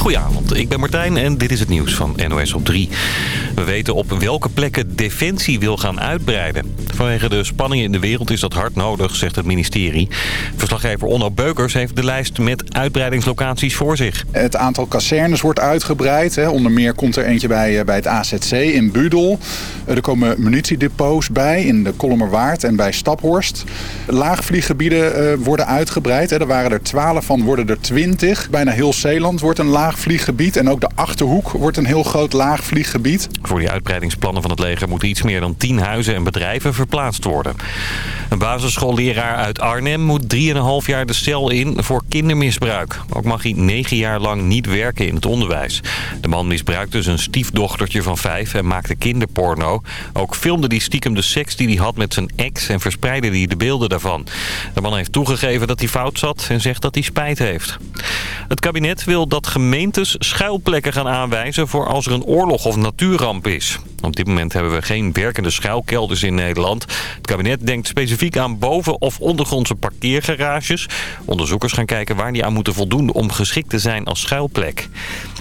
Goedenavond, ik ben Martijn en dit is het nieuws van NOS op 3. We weten op welke plekken Defensie wil gaan uitbreiden. Vanwege de spanningen in de wereld is dat hard nodig, zegt het ministerie. Verslaggever Onno Beukers heeft de lijst met uitbreidingslocaties voor zich. Het aantal kazernes wordt uitgebreid. Hè. Onder meer komt er eentje bij, eh, bij het AZC in Budel. Eh, er komen munitiedepots bij in de Kolmerwaard en bij Staphorst. Laagvlieggebieden uh, worden uitgebreid. Hè. Er waren er 12 van, worden er 20. Bijna heel Zeeland wordt een laagvlieggebied. En ook de Achterhoek wordt een heel groot laagvlieggebied. Voor die uitbreidingsplannen van het leger moeten iets meer dan 10 huizen en bedrijven verplaatst worden. Een basisschoolleraar uit Arnhem moet 3,5 jaar de cel in voor kindermisbruik. Ook mag hij 9 jaar lang niet werken in het onderwijs. De man misbruikte zijn stiefdochtertje van 5 en maakte kinderporno. Ook filmde hij stiekem de seks die hij had met zijn ex en verspreidde hij de beelden daarvan. De man heeft toegegeven dat hij fout zat en zegt dat hij spijt heeft. Het kabinet wil dat gemeentes schuilplekken gaan aanwijzen voor als er een oorlog of natuurramp is. Op dit moment hebben we geen werkende schuilkelders in Nederland. Het kabinet denkt specifiek aan boven- of ondergrondse parkeergarages. Onderzoekers gaan kijken waar die aan moeten voldoen om geschikt te zijn als schuilplek.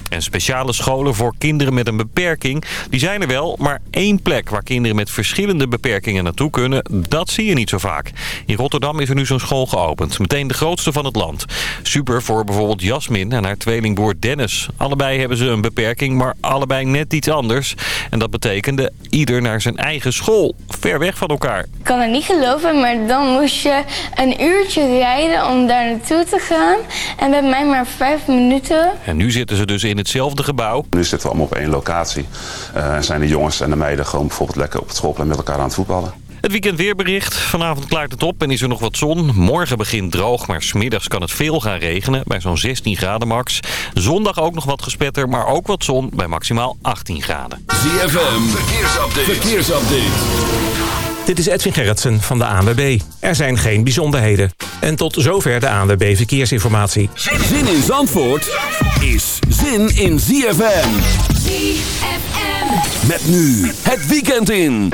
En speciale scholen voor kinderen met een beperking, die zijn er wel. Maar één plek waar kinderen met verschillende beperkingen naartoe kunnen, dat zie je niet zo vaak. In Rotterdam is er nu zo'n school geopend. Meteen de grootste van het land. Super voor bijvoorbeeld Jasmin en haar tweelingbroer Dennis. Allebei hebben ze een beperking, maar allebei net iets anders. En dat betekende ieder naar zijn eigen school. Ver weg van elkaar. Ik kan het niet geloven, maar dan moest je een uurtje rijden om daar naartoe te gaan. En bij mij maar vijf minuten. En nu zitten ze dus in hetzelfde gebouw. Nu zitten we allemaal op één locatie. Uh, en zijn de jongens en de meiden gewoon bijvoorbeeld lekker op het schoolplein met elkaar aan het voetballen. Het weekend weerbericht. Vanavond klaart het op en is er nog wat zon. Morgen begint droog, maar smiddags kan het veel gaan regenen. Bij zo'n 16 graden max. Zondag ook nog wat gespetter, maar ook wat zon bij maximaal 18 graden. ZFM, verkeersupdate. verkeersupdate. Dit is Edwin Gerritsen van de ANWB. Er zijn geen bijzonderheden. En tot zover de ANWB Verkeersinformatie. Zin in Zandvoort is zin in ZFM. ZFM. Met nu het weekend in.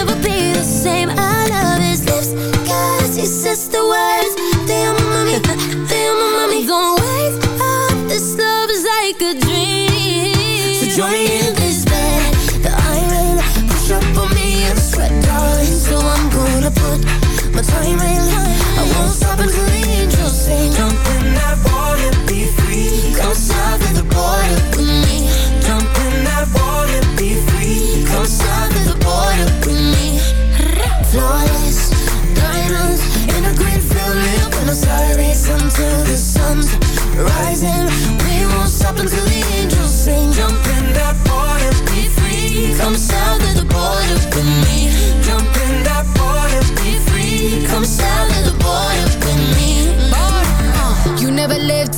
the same. I love his lips, cause he says the words. Mami, te amo mami Don't wake up, this love is like a dream. So join me in. This bed. The iron Push up on me and sweat, darling. So I'm gonna put my time in. I won't stop until the angels sing. Jump in that water, be free. Come south of the border until the angels sing. Jump in that water, be free. Come south of the border with me.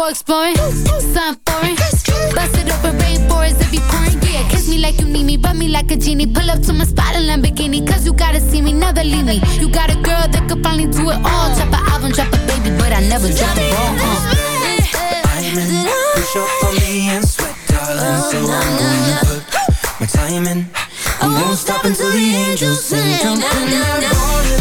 go exploring, something foreign. Bust it open, rainforest if you pouring. Yeah, kiss me like you need me, rub me like a genie. Pull up to my spot in Lamborghini, cause you gotta see me, never leave me. You got a girl that could finally do it all. Drop an album, drop a baby, but I never drop a ball. Uh. Diamond, push up on me and sweat, darling. So I'm gonna put my time in. I won't stop until the angels sing. Jump in that water,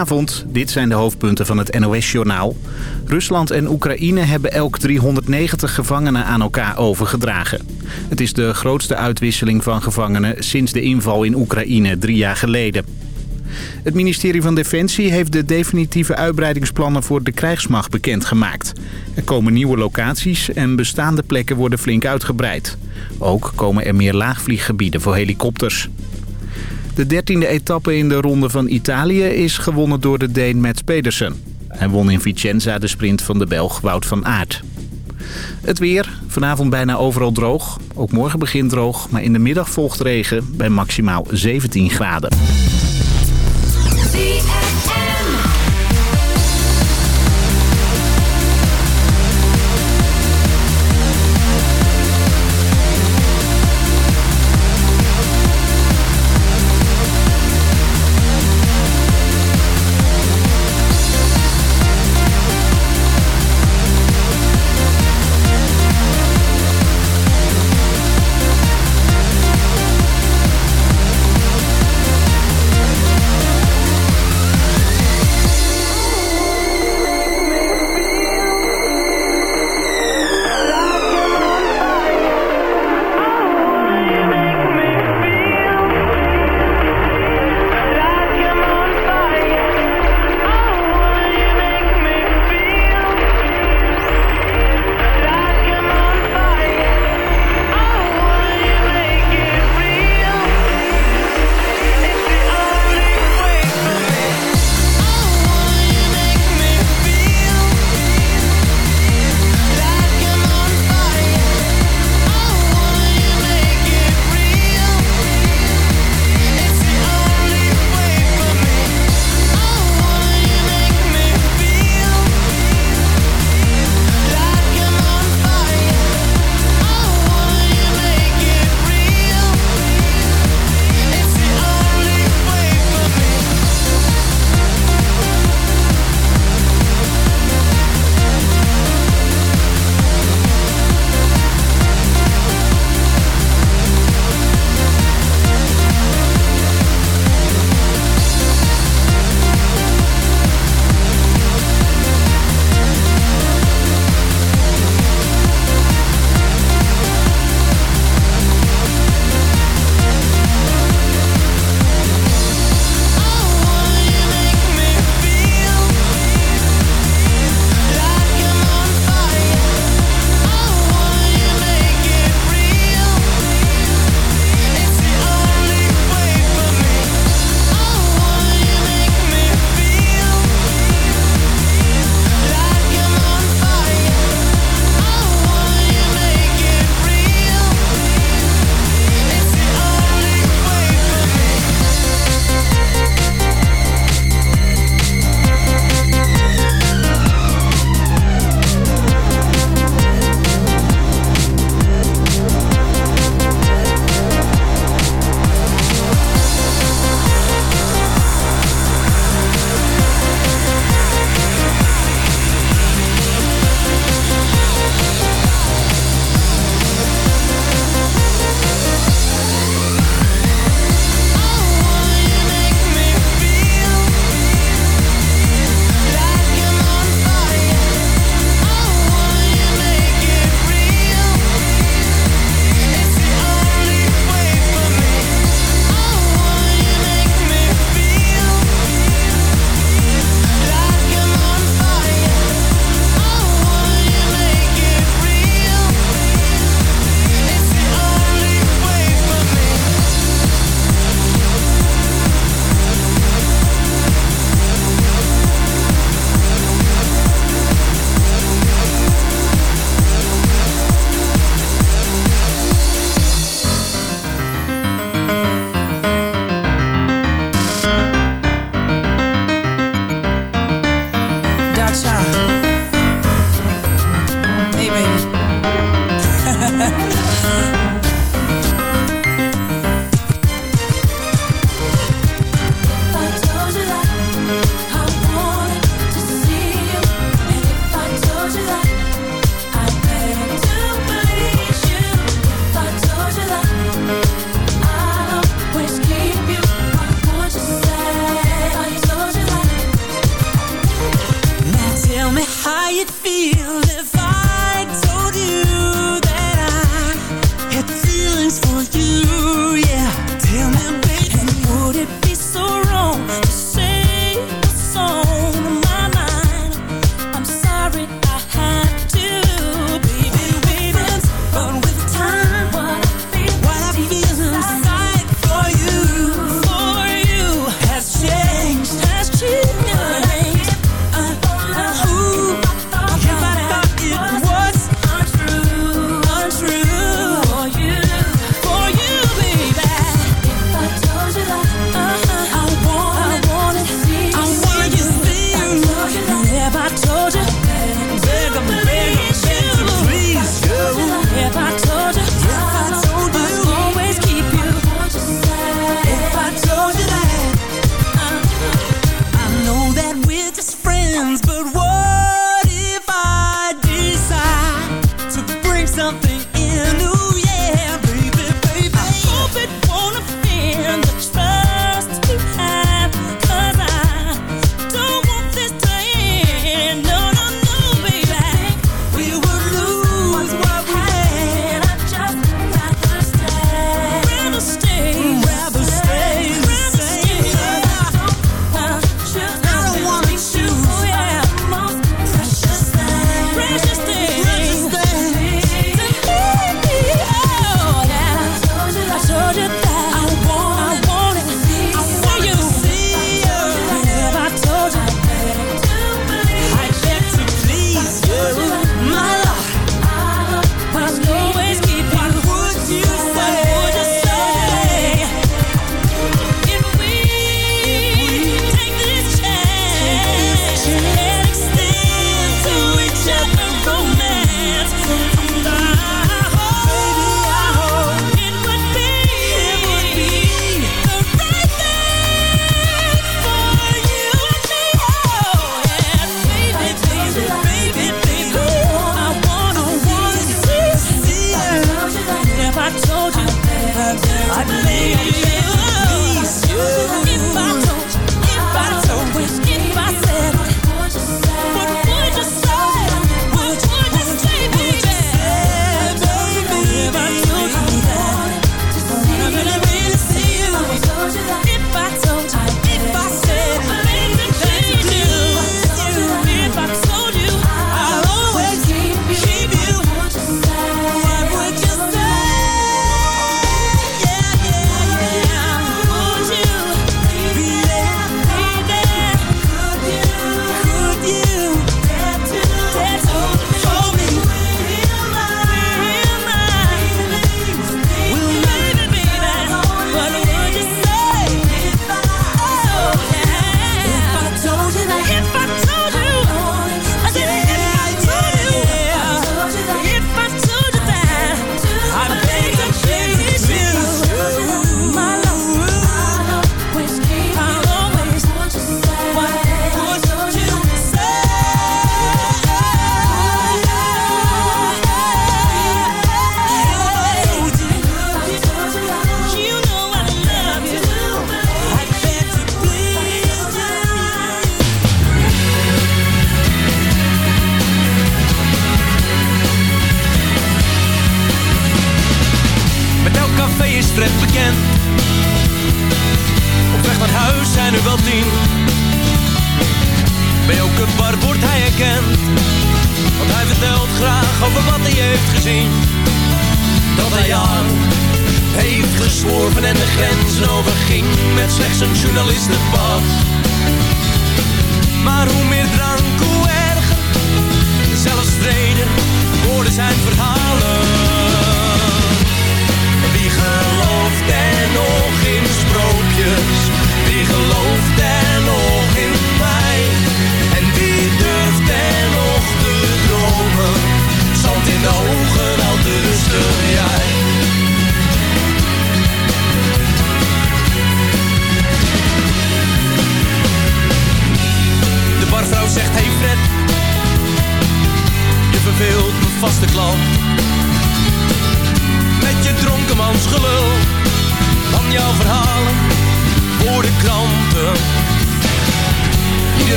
Goedenavond, dit zijn de hoofdpunten van het NOS-journaal. Rusland en Oekraïne hebben elk 390 gevangenen aan elkaar overgedragen. Het is de grootste uitwisseling van gevangenen sinds de inval in Oekraïne drie jaar geleden. Het ministerie van Defensie heeft de definitieve uitbreidingsplannen voor de krijgsmacht bekendgemaakt. Er komen nieuwe locaties en bestaande plekken worden flink uitgebreid. Ook komen er meer laagvlieggebieden voor helikopters. De dertiende etappe in de ronde van Italië is gewonnen door de Deen Mats Pedersen. Hij won in Vicenza de sprint van de Belg Wout van Aert. Het weer, vanavond bijna overal droog. Ook morgen begint droog, maar in de middag volgt regen bij maximaal 17 graden.